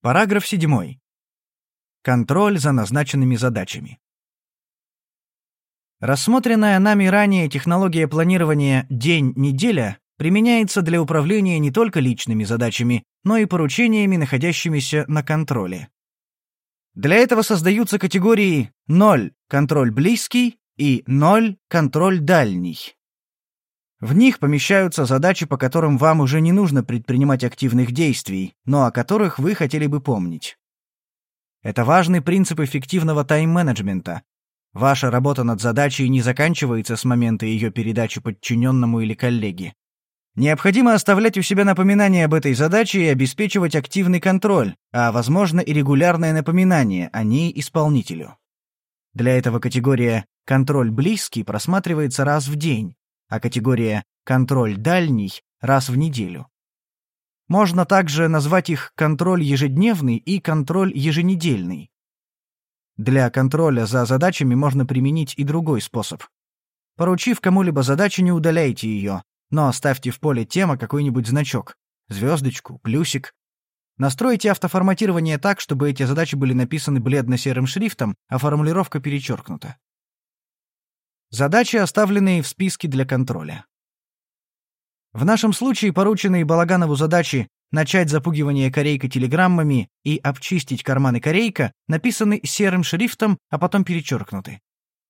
Параграф 7. Контроль за назначенными задачами. Рассмотренная нами ранее технология планирования «день-неделя» применяется для управления не только личными задачами, но и поручениями, находящимися на контроле. Для этого создаются категории 0 – контроль близкий и 0 – контроль дальний. В них помещаются задачи, по которым вам уже не нужно предпринимать активных действий, но о которых вы хотели бы помнить. Это важный принцип эффективного тайм-менеджмента. Ваша работа над задачей не заканчивается с момента ее передачи подчиненному или коллеге. Необходимо оставлять у себя напоминания об этой задаче и обеспечивать активный контроль, а, возможно, и регулярное напоминание о ней исполнителю. Для этого категория «контроль близкий» просматривается раз в день, а категория «контроль дальний» раз в неделю. Можно также назвать их контроль ежедневный и контроль еженедельный. Для контроля за задачами можно применить и другой способ. Поручив кому-либо задачу, не удаляйте ее, но оставьте в поле тема какой-нибудь значок, звездочку, плюсик. Настройте автоформатирование так, чтобы эти задачи были написаны бледно-серым шрифтом, а формулировка перечеркнута. Задачи, оставленные в списке для контроля. В нашем случае порученные Балаганову задачи начать запугивание корейка телеграммами и обчистить карманы корейка написаны серым шрифтом, а потом перечеркнуты.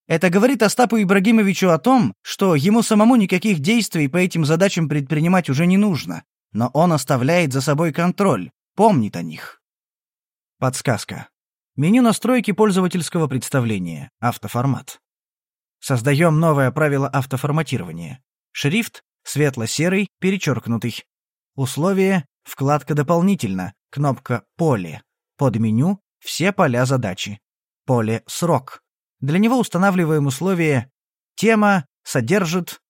Это говорит Остапу Ибрагимовичу о том, что ему самому никаких действий по этим задачам предпринимать уже не нужно, но он оставляет за собой контроль, помнит о них. Подсказка. Меню настройки пользовательского представления. Автоформат. Создаем новое правило автоформатирования. Шрифт светло-серый, перечеркнутый. Условие вкладка «Дополнительно», кнопка «Поле». Под меню все поля задачи. Поле «Срок». Для него устанавливаем условие «Тема содержит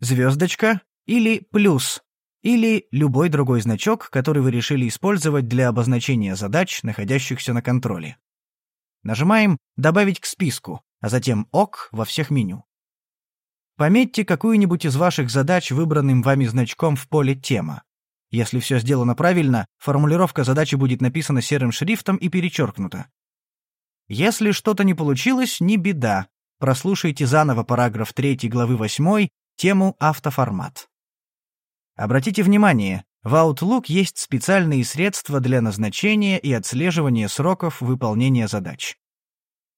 звездочка» или «плюс», или любой другой значок, который вы решили использовать для обозначения задач, находящихся на контроле. Нажимаем «Добавить к списку», а затем «Ок» во всех меню. Пометьте какую-нибудь из ваших задач выбранным вами значком в поле «Тема». Если все сделано правильно, формулировка задачи будет написана серым шрифтом и перечеркнута. Если что-то не получилось, не беда. Прослушайте заново параграф 3 главы 8, тему «Автоформат». Обратите внимание, в Outlook есть специальные средства для назначения и отслеживания сроков выполнения задач.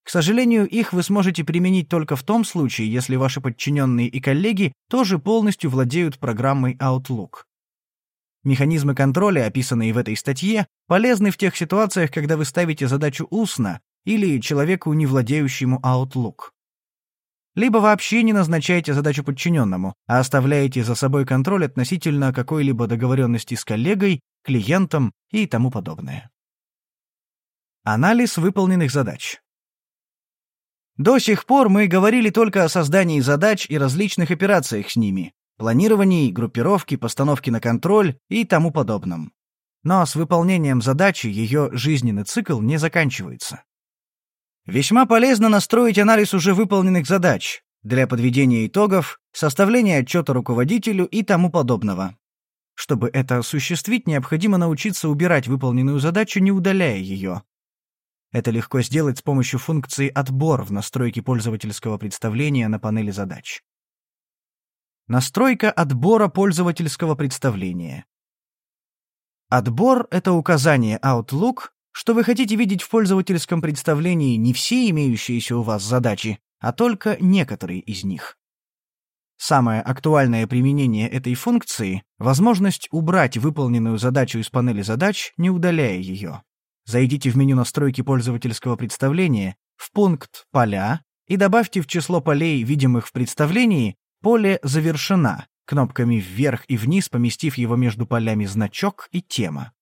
К сожалению, их вы сможете применить только в том случае, если ваши подчиненные и коллеги тоже полностью владеют программой Outlook. Механизмы контроля, описанные в этой статье, полезны в тех ситуациях, когда вы ставите задачу устно или человеку, не владеющему Outlook. Либо вообще не назначаете задачу подчиненному, а оставляете за собой контроль относительно какой-либо договоренности с коллегой, клиентом и тому подобное. Анализ выполненных задач. До сих пор мы говорили только о создании задач и различных операциях с ними, планировании, группировке, постановке на контроль и тому подобном. Но с выполнением задачи ее жизненный цикл не заканчивается. Весьма полезно настроить анализ уже выполненных задач для подведения итогов, составления отчета руководителю и тому подобного. Чтобы это осуществить, необходимо научиться убирать выполненную задачу, не удаляя ее, это легко сделать с помощью функции «Отбор» в настройке пользовательского представления на панели задач. Настройка отбора пользовательского представления. Отбор — это указание Outlook, что вы хотите видеть в пользовательском представлении не все имеющиеся у вас задачи, а только некоторые из них. Самое актуальное применение этой функции — возможность убрать выполненную задачу из панели задач, не удаляя ее. Зайдите в меню настройки пользовательского представления, в пункт «Поля» и добавьте в число полей, видимых в представлении, поле «Завершена», кнопками вверх и вниз поместив его между полями «Значок» и «Тема».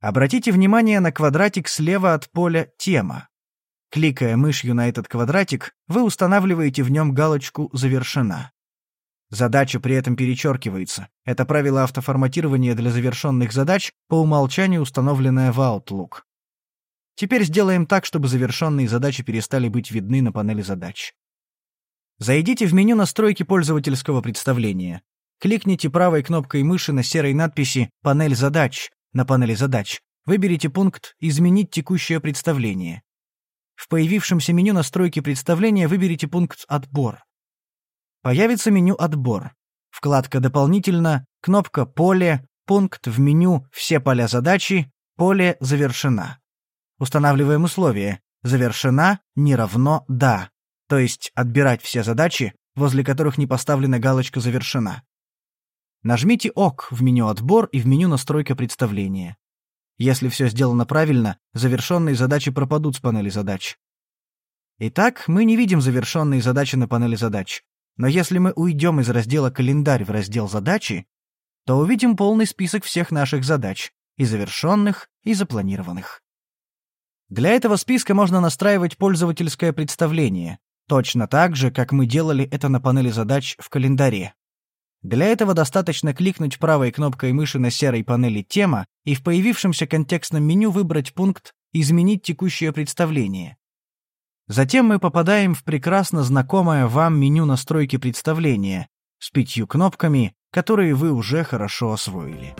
Обратите внимание на квадратик слева от поля «Тема». Кликая мышью на этот квадратик, вы устанавливаете в нем галочку «Завершена». Задача при этом перечеркивается. Это правило автоформатирования для завершенных задач, по умолчанию установленное в Outlook. Теперь сделаем так, чтобы завершенные задачи перестали быть видны на панели задач. Зайдите в меню настройки пользовательского представления. Кликните правой кнопкой мыши на серой надписи «Панель задач» на панели задач, выберите пункт «Изменить текущее представление». В появившемся меню настройки представления выберите пункт «Отбор». Появится меню «Отбор». Вкладка «Дополнительно», кнопка «Поле», пункт в меню «Все поля задачи», поле «Завершена». Устанавливаем условие «Завершена» не равно «Да», то есть отбирать все задачи, возле которых не поставлена галочка «Завершена». Нажмите «Ок» в меню «Отбор» и в меню «Настройка представления». Если все сделано правильно, завершенные задачи пропадут с панели задач. Итак, мы не видим завершенные задачи на панели задач. Но если мы уйдем из раздела «Календарь» в раздел «Задачи», то увидим полный список всех наших задач, и завершенных, и запланированных. Для этого списка можно настраивать пользовательское представление, точно так же, как мы делали это на панели задач в календаре. Для этого достаточно кликнуть правой кнопкой мыши на серой панели «Тема» и в появившемся контекстном меню выбрать пункт «Изменить текущее представление». Затем мы попадаем в прекрасно знакомое вам меню настройки представления с пятью кнопками, которые вы уже хорошо освоили.